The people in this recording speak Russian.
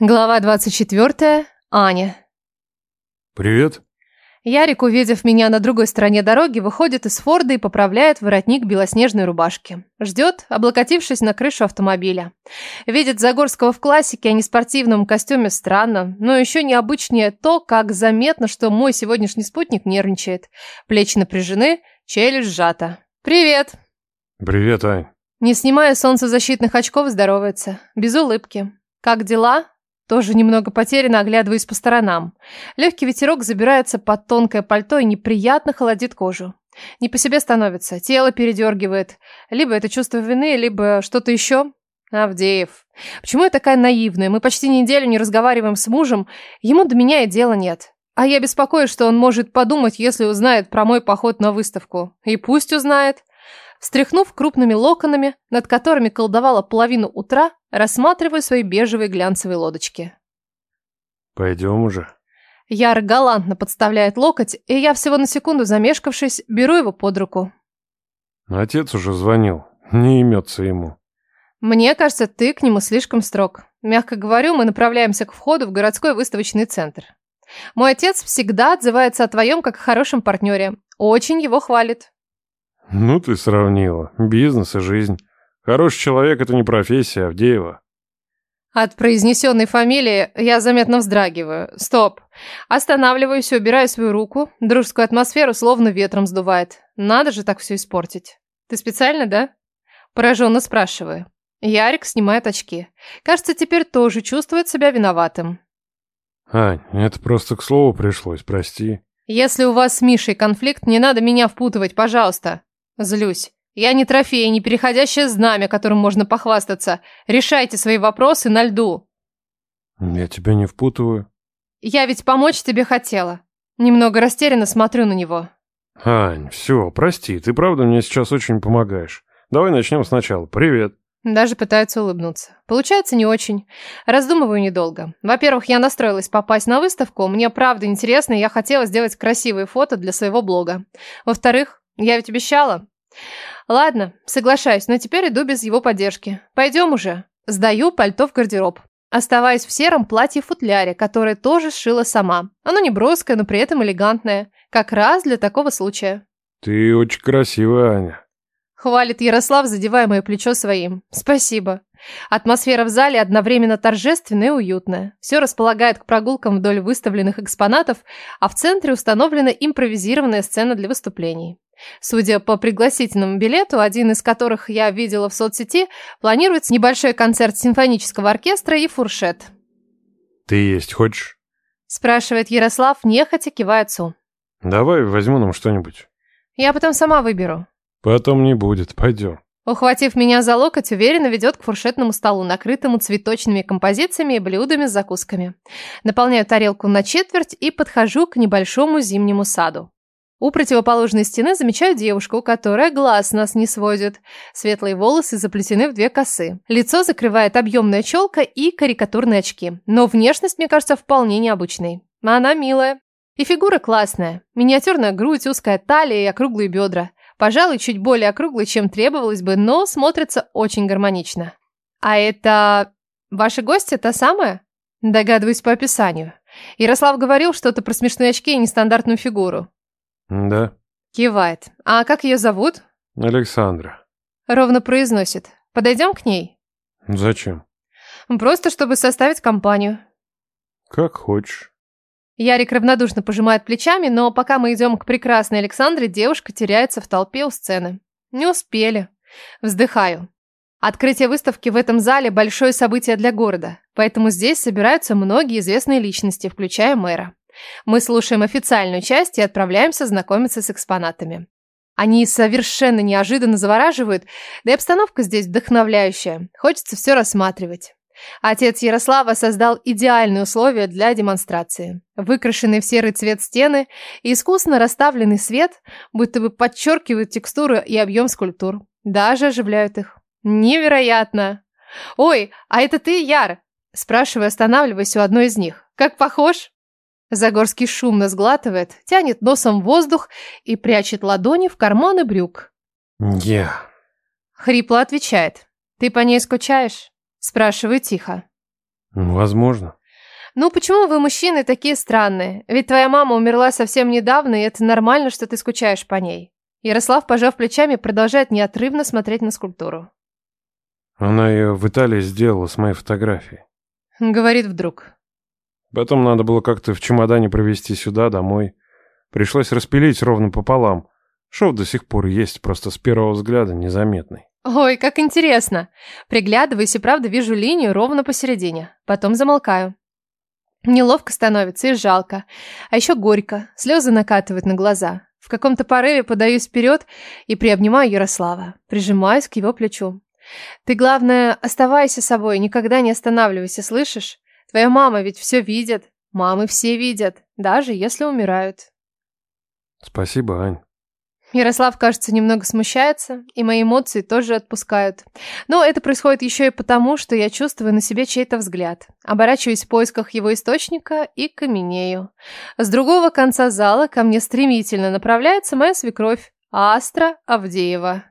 Глава 24. Аня. «Привет». Ярик, увидев меня на другой стороне дороги, выходит из Форда и поправляет воротник белоснежной рубашки. Ждет, облокотившись на крышу автомобиля. Видит Загорского в классике, а не спортивном костюме странно, но еще необычнее то, как заметно, что мой сегодняшний спутник нервничает. Плечи напряжены, челюсть сжата. «Привет!» «Привет, Ань». Не снимая солнцезащитных очков, здоровается. Без улыбки. «Как дела?» Тоже немного потерянно оглядываюсь по сторонам. Легкий ветерок забирается под тонкое пальто и неприятно холодит кожу. Не по себе становится, тело передергивает. Либо это чувство вины, либо что-то еще. Авдеев. Почему я такая наивная? Мы почти неделю не разговариваем с мужем. Ему до меня и дела нет. А я беспокоюсь, что он может подумать, если узнает про мой поход на выставку. И пусть узнает. Встряхнув крупными локонами, над которыми колдовала половину утра, рассматриваю свои бежевые глянцевые лодочки. «Пойдем уже». Яр галантно подставляет локоть, и я всего на секунду замешкавшись, беру его под руку. Отец уже звонил, не имется ему. Мне кажется, ты к нему слишком строг. Мягко говорю, мы направляемся к входу в городской выставочный центр. Мой отец всегда отзывается о твоем как о хорошем партнере. Очень его хвалит. Ну ты сравнила. Бизнес и жизнь. Хороший человек – это не профессия, Авдеева. От произнесенной фамилии я заметно вздрагиваю. Стоп. Останавливаюсь убираю свою руку. Дружескую атмосферу словно ветром сдувает. Надо же так все испортить. Ты специально, да? Пораженно спрашиваю. Ярик снимает очки. Кажется, теперь тоже чувствует себя виноватым. Ань, это просто к слову пришлось, прости. Если у вас с Мишей конфликт, не надо меня впутывать, пожалуйста. Злюсь. Я не трофей, не переходящее знамя, которым можно похвастаться. Решайте свои вопросы на льду. Я тебя не впутываю. Я ведь помочь тебе хотела. Немного растерянно смотрю на него. Ань, все, прости, ты правда мне сейчас очень помогаешь. Давай начнем сначала. Привет. Даже пытается улыбнуться. Получается не очень. Раздумываю недолго. Во-первых, я настроилась попасть на выставку. Мне правда интересно, и я хотела сделать красивые фото для своего блога. Во-вторых, я ведь обещала. Ладно, соглашаюсь, но теперь иду без его поддержки. Пойдем уже. Сдаю пальто в гардероб. Оставаясь в сером платье-футляре, которое тоже сшила сама. Оно не броское, но при этом элегантное. Как раз для такого случая. Ты очень красивая, Аня. Хвалит Ярослав, задевая мое плечо своим. Спасибо. Атмосфера в зале одновременно торжественная и уютная. Все располагает к прогулкам вдоль выставленных экспонатов, а в центре установлена импровизированная сцена для выступлений. Судя по пригласительному билету, один из которых я видела в соцсети, планируется небольшой концерт симфонического оркестра и фуршет. «Ты есть хочешь?» Спрашивает Ярослав, нехотя кивая отцу. «Давай возьму нам что-нибудь». «Я потом сама выберу». «Потом не будет, пойдем». Ухватив меня за локоть, уверенно ведет к фуршетному столу, накрытому цветочными композициями и блюдами с закусками. Наполняю тарелку на четверть и подхожу к небольшому зимнему саду. У противоположной стены замечаю девушку, которая глаз нас не сводит. Светлые волосы заплетены в две косы. Лицо закрывает объемная челка и карикатурные очки. Но внешность, мне кажется, вполне необычной. Она милая. И фигура классная. Миниатюрная грудь, узкая талия и округлые бедра. Пожалуй, чуть более округлый, чем требовалось бы, но смотрится очень гармонично. А это... Ваши гости та самая? Догадываюсь по описанию. Ярослав говорил что-то про смешные очки и нестандартную фигуру. Да. Кивает. А как ее зовут? Александра. Ровно произносит. Подойдем к ней? Зачем? Просто чтобы составить компанию. Как хочешь. Ярик равнодушно пожимает плечами, но пока мы идем к прекрасной Александре, девушка теряется в толпе у сцены. Не успели. Вздыхаю. Открытие выставки в этом зале – большое событие для города, поэтому здесь собираются многие известные личности, включая мэра. Мы слушаем официальную часть и отправляемся знакомиться с экспонатами. Они совершенно неожиданно завораживают, да и обстановка здесь вдохновляющая. Хочется все рассматривать. Отец Ярослава создал идеальные условия для демонстрации. Выкрашенные в серый цвет стены и искусно расставленный свет будто бы подчеркивают текстуру и объем скульптур. Даже оживляют их. Невероятно! «Ой, а это ты, Яр?» Спрашиваю, останавливаясь у одной из них. «Как похож?» Загорский шумно сглатывает, тянет носом воздух и прячет ладони в карманы брюк. Я. Хрипло отвечает. «Ты по ней скучаешь?» Спрашиваю тихо. Возможно. Ну, почему вы, мужчины, такие странные? Ведь твоя мама умерла совсем недавно, и это нормально, что ты скучаешь по ней. Ярослав, пожав плечами, продолжает неотрывно смотреть на скульптуру. Она ее в Италии сделала с моей фотографией. Говорит вдруг. Потом надо было как-то в чемодане провести сюда, домой. Пришлось распилить ровно пополам. Шов до сих пор есть, просто с первого взгляда незаметный. Ой, как интересно. Приглядываюсь и правда вижу линию ровно посередине. Потом замолкаю. Неловко становится и жалко. А еще горько. Слезы накатывают на глаза. В каком-то порыве подаюсь вперед и приобнимаю Ярослава. Прижимаюсь к его плечу. Ты, главное, оставайся собой, никогда не останавливайся, слышишь? Твоя мама ведь все видит. Мамы все видят, даже если умирают. Спасибо, Ань. Ярослав, кажется, немного смущается, и мои эмоции тоже отпускают. Но это происходит еще и потому, что я чувствую на себе чей-то взгляд. Оборачиваюсь в поисках его источника и каменею. С другого конца зала ко мне стремительно направляется моя свекровь, Астра Авдеева.